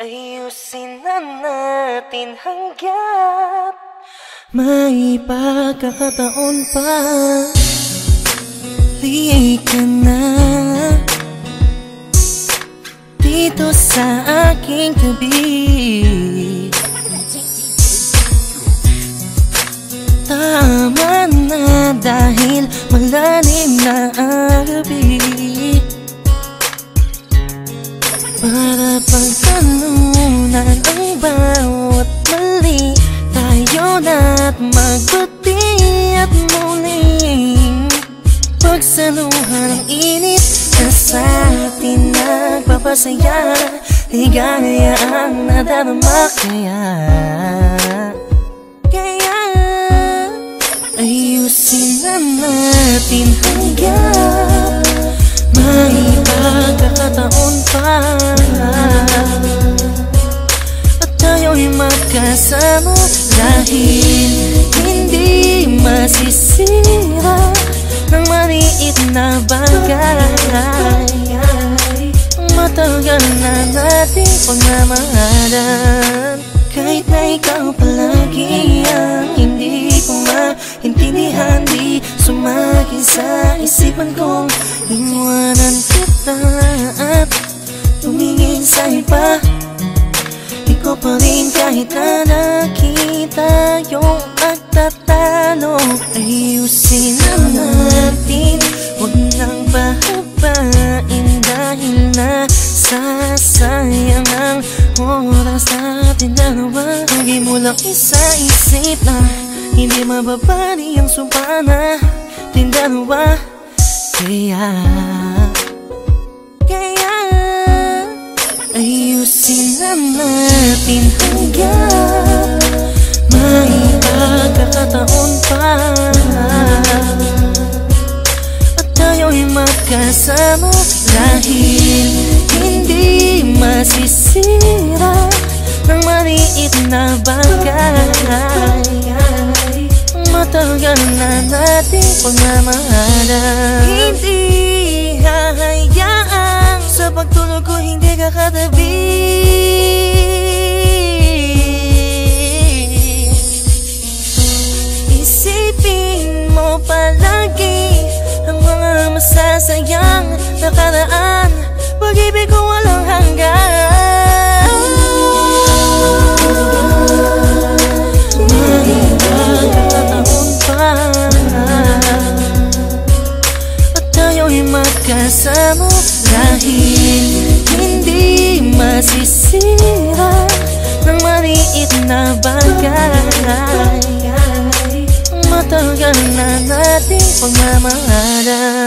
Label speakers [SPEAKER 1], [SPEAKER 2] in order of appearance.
[SPEAKER 1] Ayusin na natin hanggat May pagkakataon pa. Liig ka na. Dito sa aking tabi. Tama na dahil malalim na ang Pagsaluhan ang init na sa atin nagpapasaya. Ligaya ang nadarama kaya Ayusin na natin hanggang May pagkakataon pa. At tayo'y magkasama Dahil hindi Ng maliit na bagay. Matagal na natin pagmamahalan Kahit na ikaw palagi ang hindi ko maintindihan Di sumagi sa isipan kong Iwanan kita at tumingin sa iba. Di ko pa rin kahit na nakita yung Ayusin na natin, huwag nang pahabain Dahil nasasayang ang oras natin dalawa. Lagi mo lang isa-isip na Hindi mababali ang sumpa na Ating dalawa. Kaya Kaya Ayusin na natin hanggang magkasama Dahil hindi masisira Ng maliit na bagay. Matagal na natin pagmamahalan Hindi hahayaan Sa pagtulog ko hindi ka nakaraan Pag-ibig ko walang hanggan. May pagkakataon pa At tayo'y magkasama Dahil hindi masisira Ng maliit na bagay. Matagal na nating pagmamahalan